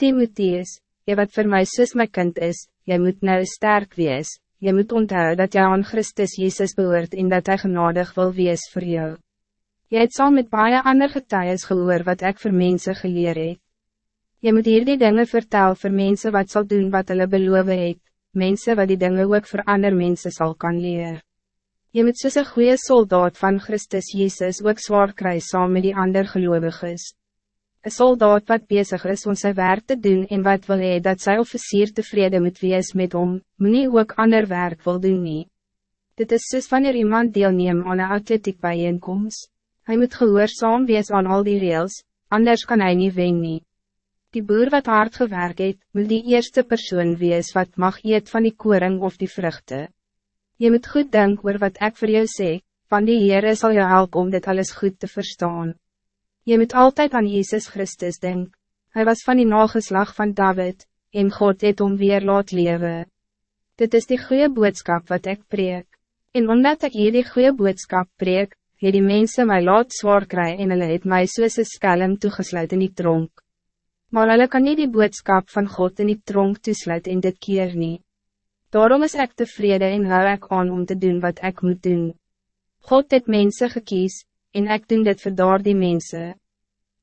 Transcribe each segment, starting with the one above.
Timotheus, jy wat voor mij zus my kind is, jy moet nou sterk wees, jy moet onthou dat jy aan Christus Jezus behoort en dat hij genadig wil wees voor jou. Jy het saam met baie ander getuies gehoor wat ik voor mensen geleer het. Jy moet hier die dinge vertel voor mensen wat zal doen wat hulle beloof het, mensen wat die dingen ook voor ander mensen zal kan leren. Je moet soos een goede soldaat van Christus Jezus ook zwaar kry saam met die ander geloviges. Een soldaat wat bezig is om zijn werk te doen en wat wil hee dat sy officier tevreden moet wees met hom, moet nie ook ander werk wil doen nie. Dit is soos wanneer iemand deelneem aan een atletiek bijeenkomst. Hij moet gehoorzaam wees aan al die rails, anders kan hij niet wen nie. Die boer wat hard gewerkt het, moet die eerste persoon wees wat mag eet van die koring of die vruchten. Je moet goed denken oor wat ik voor jou zeg, van die Heere zal je helpen om dit alles goed te verstaan. Je moet altijd aan Jezus Christus denken. Hij was van die nageslag van David, en God het om weer laat leven. Dit is die goede boodschap wat ik preek. En omdat ik hier die goede boodschap preek, het die mensen mij laat zwaar kry en hulle het my soos een skelm toegesluit in die tronk. Maar hulle kan niet die boodschap van God in die tronk toesluit in dit keer niet. Daarom is ik tevreden en hou ik aan om te doen wat ik moet doen. God het mensen gekies, en ik doen dit voor daar die mensen.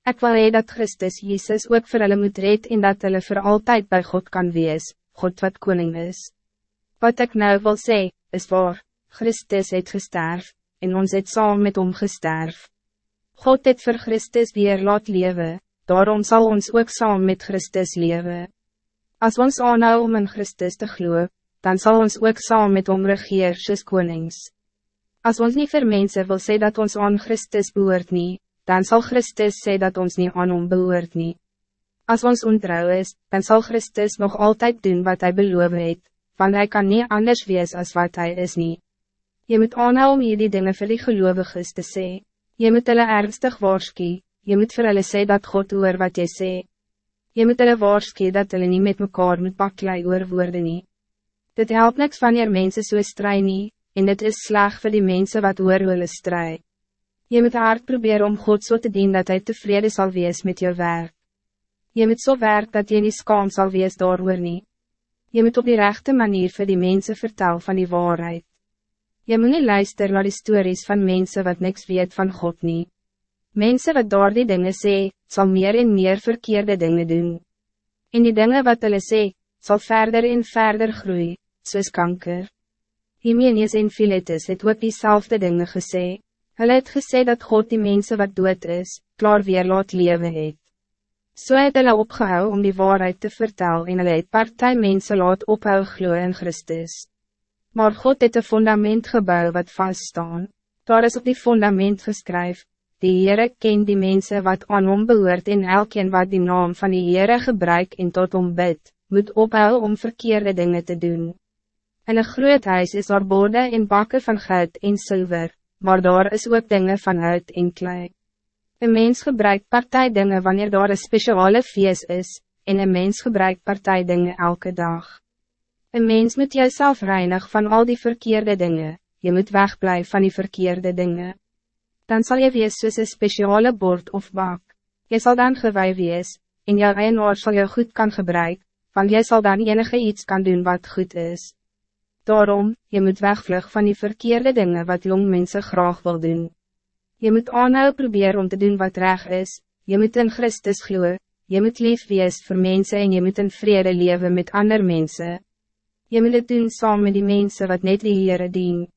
Ik wil hee dat Christus Jezus ook voor hulle moet red en dat hulle voor altijd bij God kan wees, God wat koning is. Wat ik nou wil zeggen, is waar, Christus het gesterf, en ons het saam met hom gesterf. God het voor Christus weer laat leven, daarom zal ons ook saam met Christus leven. Als ons aanhou om in Christus te gloeien, dan zal ons ook saam met hom regeer soos konings. As ons niet vir mense wil sê dat ons aan Christus behoort nie, dan zal Christus sê dat ons niet aan hom behoort nie. As ons ontrouw is, dan zal Christus nog altijd doen wat hij beloof het, want hij kan niet anders wees als wat hij is niet. Je moet aanhou om hierdie dinge vir die geloviges te sê. Je moet hulle ernstig waarskie, je moet vir hulle sê dat God hoor wat jy sê. Je moet hulle waarskie dat hulle niet met mekaar moet baklei oor woorde nie. Dit helpt niks wanneer mensen so strij nie, en dit is slag voor die mensen wat oor hulle strij. Je moet hard proberen om God zo so te dienen dat hij tevreden zal wees met je werk. Je moet zo so werk dat je niet skaam zal wees daar nie. Je moet op die rechte manier voor die mensen vertellen van die waarheid. Je moet niet luisteren naar die stories van mensen wat niks weet van God niet. Mensen wat door die dingen sê, zal meer en meer verkeerde dingen doen. En die dingen wat hulle sê, zal verder en verder groeien soos kanker. Hymenius en Philetus het ook diezelfde dingen gesê. Hulle het gesê dat God die mensen wat dood is, klaar weer laat leven het. So het hulle opgehou om die waarheid te vertellen en hulle het partij mense laat ophou glo in Christus. Maar God het een fundament gebouw wat vaststaan. Daar is op die fundament geskryf, die Heere ken die mensen wat aan hom behoort en elkeen wat die naam van die Heere gebruik en tot hom bid, moet ophou om verkeerde dingen te doen. In een groot huis is daar borde en bakken van goud en zilver, maar daar is ook dingen van hout en klei. Een mens gebruikt partijdingen wanneer daar een speciale feest is, en een mens gebruikt partijdingen elke dag. Een mens moet jezelf reinig van al die verkeerde dingen, je moet wegblijven van die verkeerde dingen. Dan zal je wees soos een speciale bord of bak. Je zal dan gewij wees, en jou eienaar zal je goed kan gebruiken, want jy zal dan enige iets kan doen wat goed is. Daarom, je moet wegvlug van die verkeerde dingen wat jong mensen graag wil doen. Je moet aanhou proberen om te doen wat reg is, je moet in Christus gloeien, je moet lief wees voor mensen en je moet in vrede leven met andere mensen. Je moet het doen samen met die mensen wat net die Heere dien.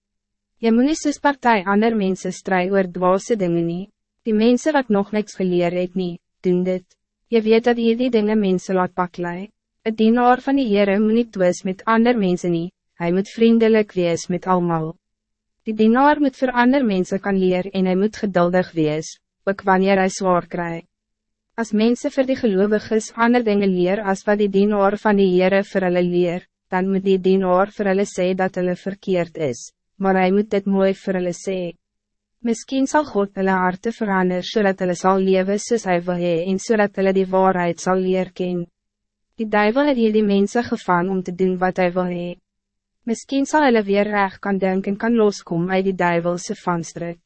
Je moet niet soos partij ander mensen strijden oor dwaase dingen nie. Die mensen wat nog niks geleerd het nie, doen dit. Je weet dat hier die dingen mensen laat paklei. Het dienaar van die Heere moet niet twis met ander mensen nie, hij moet vriendelijk wees met allemaal. Die dienaar moet voor andere mensen kan leren en hij moet geduldig wees, ook wanneer hij zwaar krijgt. Als mensen voor die gelovigen andere dingen leer als wat die dienaar van die Heere voor hulle leer, dan moet die dienaar voor hulle sê dat hulle verkeerd is, maar hij moet dit mooi voor hulle sê. Misschien zal God hulle harte veranderen zodat hulle zal leven soos hy wil hee en zodat hulle die waarheid zal leer ken. Die duivel het hier die mensen gevangen om te doen wat hij wil hee. Misschien zal hulle weer recht kan denken kan loskom uit die duivelse vanstruk.